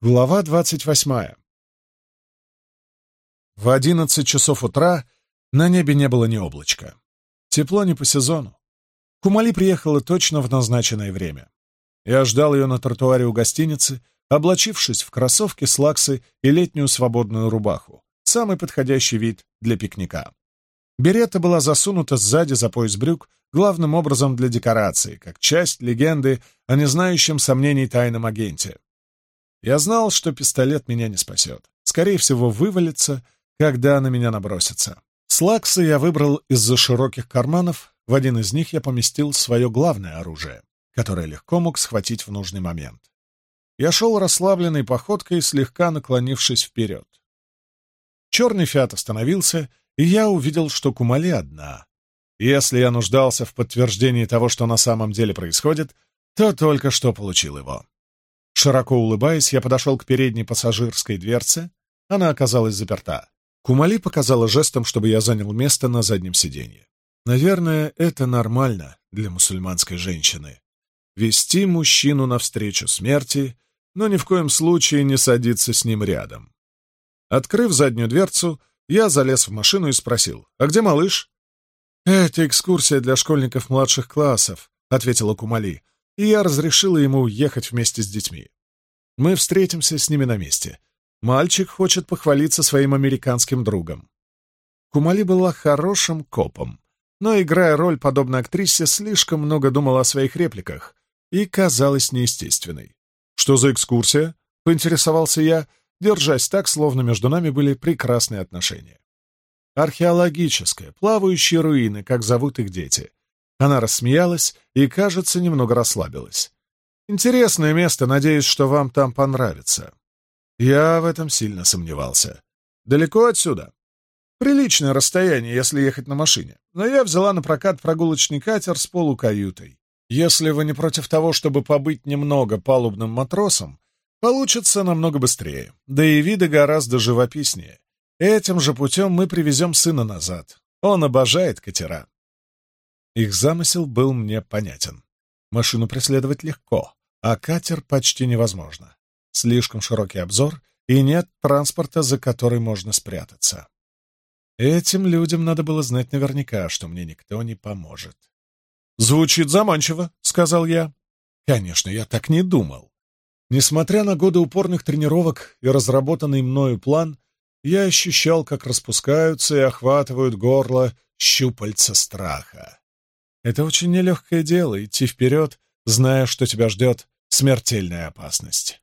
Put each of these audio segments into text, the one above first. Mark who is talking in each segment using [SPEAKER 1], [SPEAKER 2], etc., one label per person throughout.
[SPEAKER 1] Глава 28. В 11 часов утра на небе не было ни облачка. Тепло не по сезону. Кумали приехала точно в назначенное время. Я ждал ее на тротуаре у гостиницы, облачившись в кроссовки, слаксы и летнюю свободную рубаху. Самый подходящий вид для пикника. Берета была засунута сзади за пояс брюк, главным образом для декорации, как часть легенды о незнающем сомнений тайном агенте. Я знал, что пистолет меня не спасет. Скорее всего, вывалится, когда на меня набросится. Слаксы я выбрал из-за широких карманов. В один из них я поместил свое главное оружие, которое легко мог схватить в нужный момент. Я шел расслабленной походкой, слегка наклонившись вперед. Черный фиат остановился, и я увидел, что Кумали одна. Если я нуждался в подтверждении того, что на самом деле происходит, то только что получил его. Широко улыбаясь, я подошел к передней пассажирской дверце. Она оказалась заперта. Кумали показала жестом, чтобы я занял место на заднем сиденье. Наверное, это нормально для мусульманской женщины. Вести мужчину навстречу смерти, но ни в коем случае не садиться с ним рядом. Открыв заднюю дверцу, я залез в машину и спросил, «А где малыш?» «Это экскурсия для школьников младших классов», — ответила Кумали и я разрешила ему ехать вместе с детьми. Мы встретимся с ними на месте. Мальчик хочет похвалиться своим американским другом. Кумали была хорошим копом, но, играя роль подобной актрисе, слишком много думала о своих репликах и казалась неестественной. «Что за экскурсия?» — поинтересовался я, держась так, словно между нами были прекрасные отношения. «Археологическая, плавающие руины, как зовут их дети. Она рассмеялась и, кажется, немного расслабилась. «Интересное место, надеюсь, что вам там понравится». Я в этом сильно сомневался. «Далеко отсюда?» «Приличное расстояние, если ехать на машине. Но я взяла на прокат прогулочный катер с полукаютой. Если вы не против того, чтобы побыть немного палубным матросом, получится намного быстрее, да и виды гораздо живописнее. Этим же путем мы привезем сына назад. Он обожает катера». Их замысел был мне понятен. Машину преследовать легко, а катер почти невозможно. Слишком широкий обзор и нет транспорта, за который можно спрятаться. Этим людям надо было знать наверняка, что мне никто не поможет. «Звучит заманчиво», — сказал я. «Конечно, я так не думал». Несмотря на годы упорных тренировок и разработанный мною план, я ощущал, как распускаются и охватывают горло щупальца страха. Это очень нелегкое дело — идти вперед, зная, что тебя ждет смертельная опасность.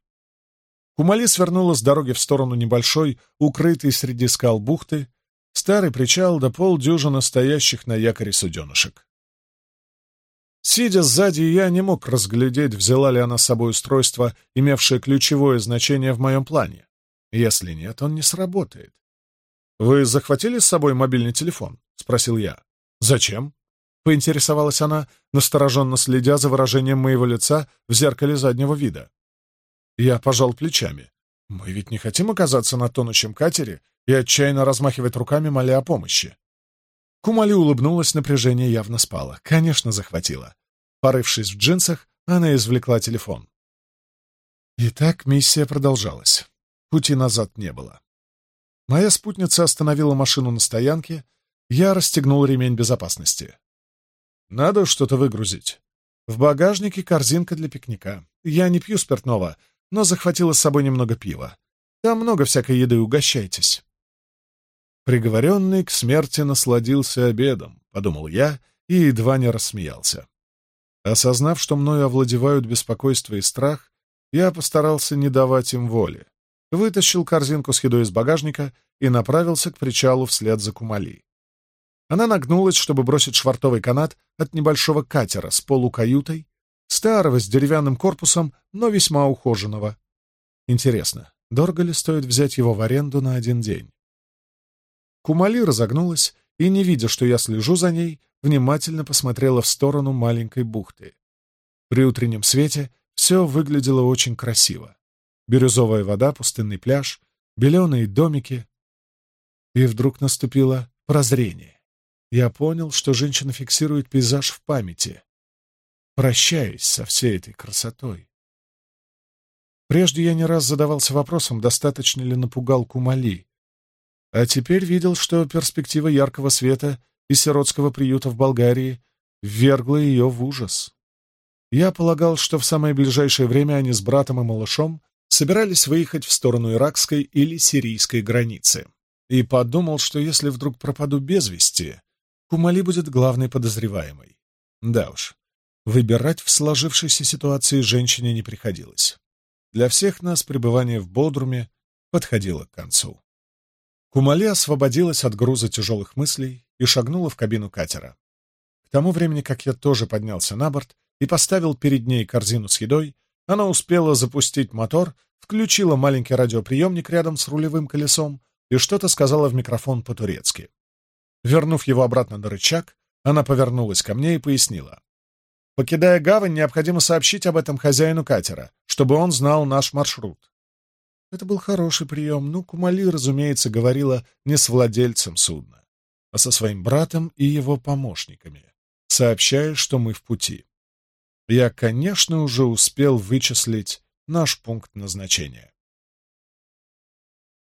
[SPEAKER 1] Кумали свернула с дороги в сторону небольшой, укрытой среди скал бухты, старый причал до полдюжины стоящих на якоре суденышек. Сидя сзади, я не мог разглядеть, взяла ли она с собой устройство, имевшее ключевое значение в моем плане. Если нет, он не сработает. «Вы захватили с собой мобильный телефон?» — спросил я. «Зачем?» Поинтересовалась она, настороженно следя за выражением моего лица в зеркале заднего вида. Я пожал плечами. Мы ведь не хотим оказаться на тонущем катере и отчаянно размахивать руками, моля о помощи. Кумали улыбнулась, напряжение явно спало. Конечно, захватило. Порывшись в джинсах, она извлекла телефон. Итак, миссия продолжалась. Пути назад не было. Моя спутница остановила машину на стоянке, я расстегнул ремень безопасности. Надо что-то выгрузить. В багажнике корзинка для пикника. Я не пью спиртного, но захватила с собой немного пива. Там много всякой еды, угощайтесь. Приговоренный к смерти насладился обедом, подумал я и едва не рассмеялся. Осознав, что мною овладевают беспокойство и страх, я постарался не давать им воли. Вытащил корзинку с едой из багажника и направился к причалу вслед за Кумали. Она нагнулась, чтобы бросить швартовый канат от небольшого катера с полукаютой, старого с деревянным корпусом, но весьма ухоженного. Интересно, дорого ли стоит взять его в аренду на один день? Кумали разогнулась и, не видя, что я слежу за ней, внимательно посмотрела в сторону маленькой бухты. При утреннем свете все выглядело очень красиво. Бирюзовая вода, пустынный пляж, беленые домики. И вдруг наступило прозрение я понял, что женщина фиксирует пейзаж в памяти, прощаясь со всей этой красотой. Прежде я не раз задавался вопросом, достаточно ли напугал Кумали, а теперь видел, что перспектива яркого света и сиротского приюта в Болгарии ввергла ее в ужас. Я полагал, что в самое ближайшее время они с братом и малышом собирались выехать в сторону иракской или сирийской границы, и подумал, что если вдруг пропаду без вести, Кумали будет главной подозреваемой. Да уж, выбирать в сложившейся ситуации женщине не приходилось. Для всех нас пребывание в Бодруме подходило к концу. Кумали освободилась от груза тяжелых мыслей и шагнула в кабину катера. К тому времени, как я тоже поднялся на борт и поставил перед ней корзину с едой, она успела запустить мотор, включила маленький радиоприемник рядом с рулевым колесом и что-то сказала в микрофон по-турецки. Вернув его обратно на рычаг, она повернулась ко мне и пояснила. «Покидая гавань, необходимо сообщить об этом хозяину катера, чтобы он знал наш маршрут». Это был хороший прием, но Кумали, разумеется, говорила не с владельцем судна, а со своим братом и его помощниками, сообщая, что мы в пути. Я, конечно, уже успел вычислить наш пункт назначения.